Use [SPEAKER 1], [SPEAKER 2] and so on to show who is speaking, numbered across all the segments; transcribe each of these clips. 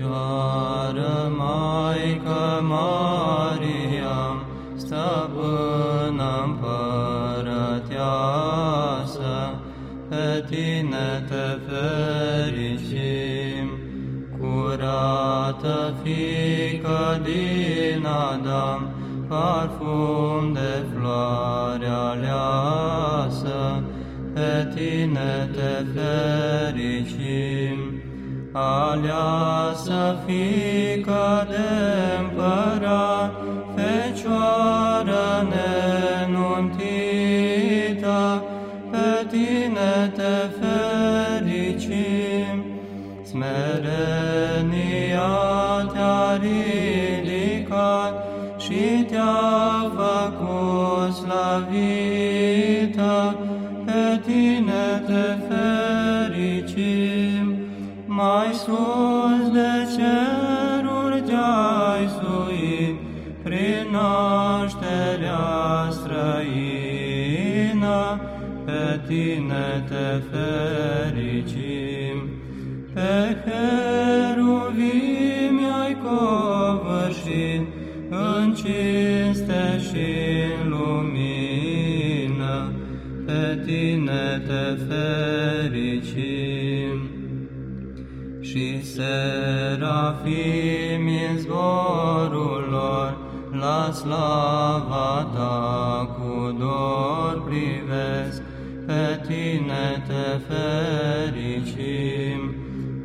[SPEAKER 1] Fecioară Maică Maria, stăpână împărăteasă, pe tine te fericim, curată fică din Adam, parfum de floare aleasă, pe tine te fericim, aleasă fică de împărat, Fecioară nenuntită, pe tine te fericim, smerenia te-a ridicat și te-a făcut slavită, pe tine mai sus de ceruri te-ai suit, prin nașterea străină, pe tine te fericim. Pe serafim în zborul lor, la slava ta cu dor privesc, pe tine te fericim.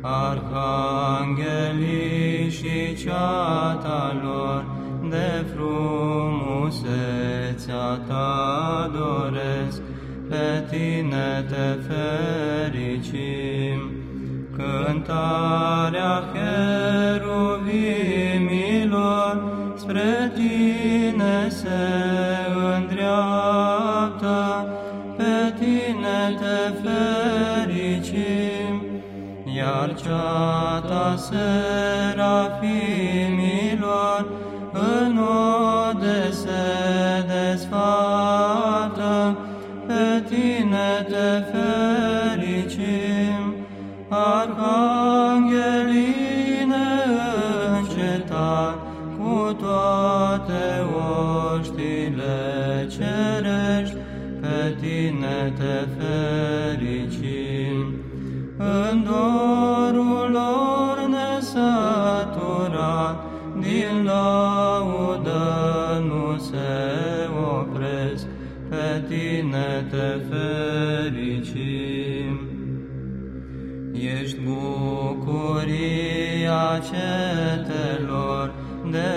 [SPEAKER 1] Arhanghelii și ceata lor, de frumusețea ta doresc, pe tine te fericim. Cântarea cheruvimilor spre tine se îndreaptă, pe tine te fericim, iar ceata serafimilor în ode Arhangheline încetat cu toate oștile cerești, pe tine te fericim. În dorul lor nesăturat, din laudă nu se opresc, pe tine te fericim. Ești bucuria cetelor de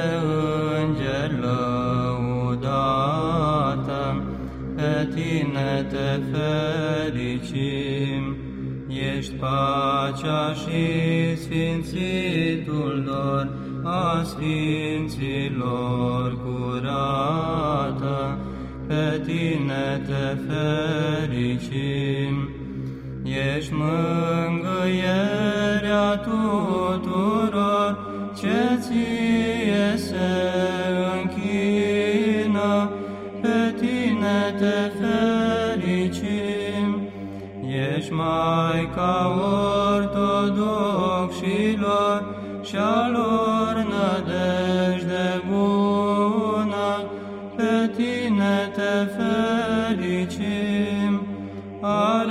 [SPEAKER 1] înger lăudată, pe tine te fericim. Ești pacea și sfințitul dor a sfinților curată, pe tine te fericim. Ești mângâierea tuturor ce ție se închină, pe tine te fericim. Ești Maica ortodoxilor și a lor nădejde bună, pe tine te fericim. A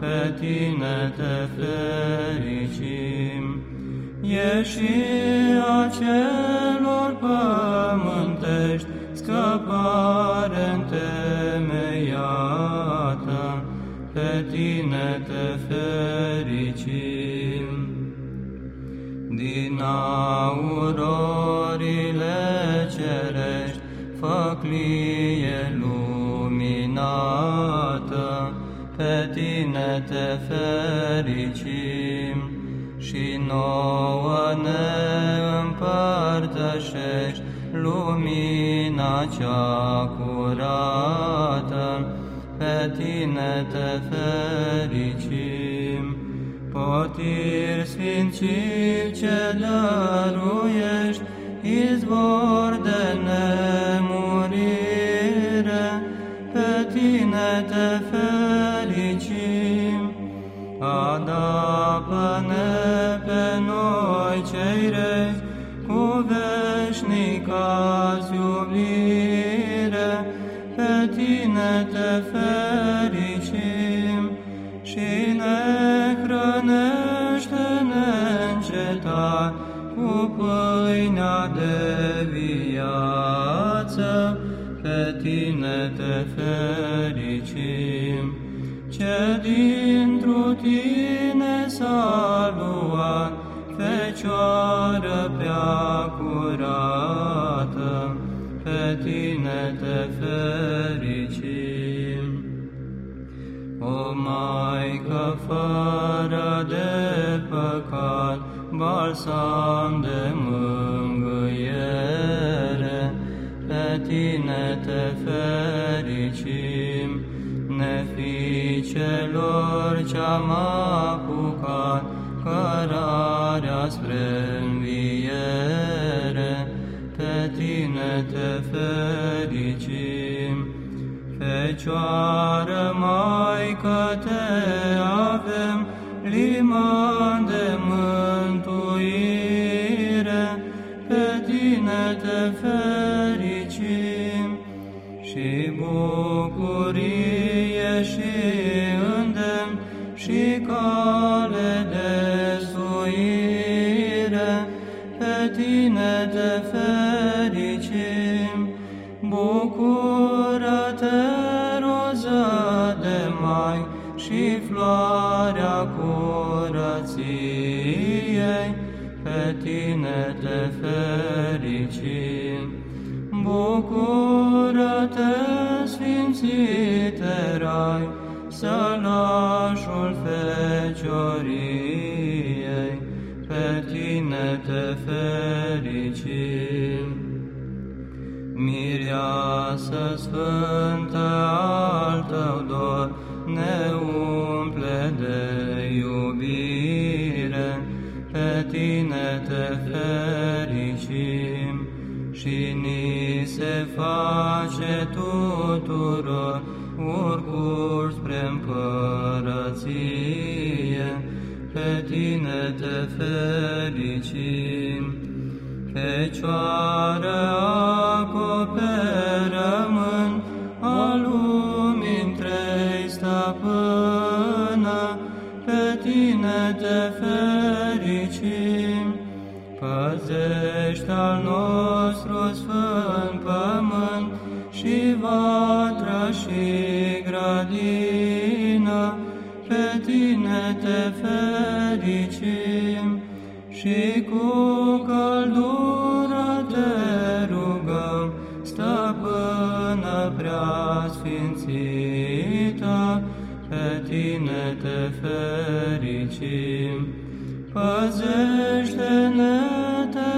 [SPEAKER 1] pe tine te fericim. Ești a celor pământești, scăpare întemeiată, pe tine te fericim. Din aurorile nouă ne împărtășești lumina cea curată, pe tine te fericim. Potir sfințiv ce dăruiești, izvor de nemurire, pe tine te fericim. Adapă-ne pe noi cei rei cu veșnica iubire, pe tine te fericim și ne hrănește-ne încetat cu pâinea de viață, pe tine te fericim. Ce din Fecioară prea curată, pe tine te fericim. O Maică fără de păcat, balsam de mângâiere, pe tine te fericim, ne fi celor ce-am apucat, cărarea spre Fecioară Maică te fericim. Bucură-te, Sfințite Rai, sălașul fecioriei, pe tine te fericim. Mireasă sfântă al tău face tuturor urcuri spre împărăție, pe tine te fericim. Fecioară acoperământ al lumii întregi stăpână, pe tine te fericim. Păzește al nostru sfânt pământ și vatră și grădină, pe tine te fericim și cu căldură te rugăm, stăpână prea sfințită, pe tine te fericim. Păzește-ne, te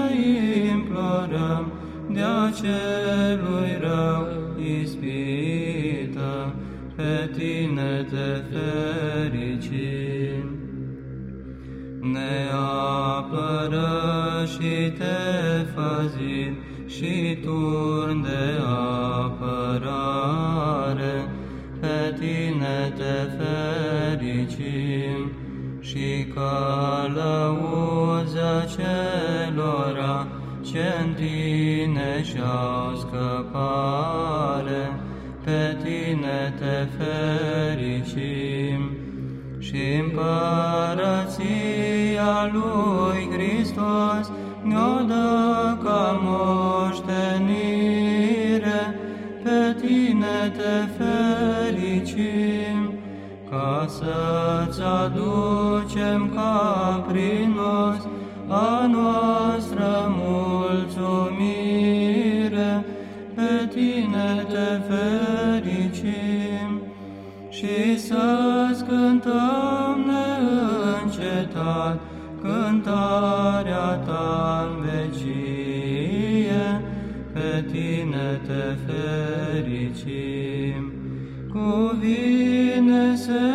[SPEAKER 1] implorăm, de-a celui pe tine te fericim. Ne apără și te făzit și turn de apărare, pe tine te fericim și călăuză celora ce-n tine și-au scăpare, pe tine te fericim. Și împărăția lui Hristos ne-o dă ca moștenire, pe tine te fericim, ca să-ți aducem ca prinos a noastră pe tine te fericim și să-ți cântăm neîncetat cântarea ta în vecie, pe tine te fericim. Cuvine-se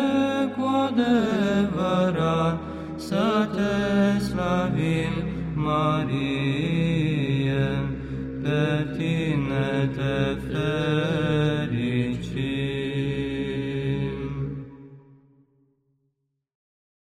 [SPEAKER 1] cu adevărat să te slavim, Marie,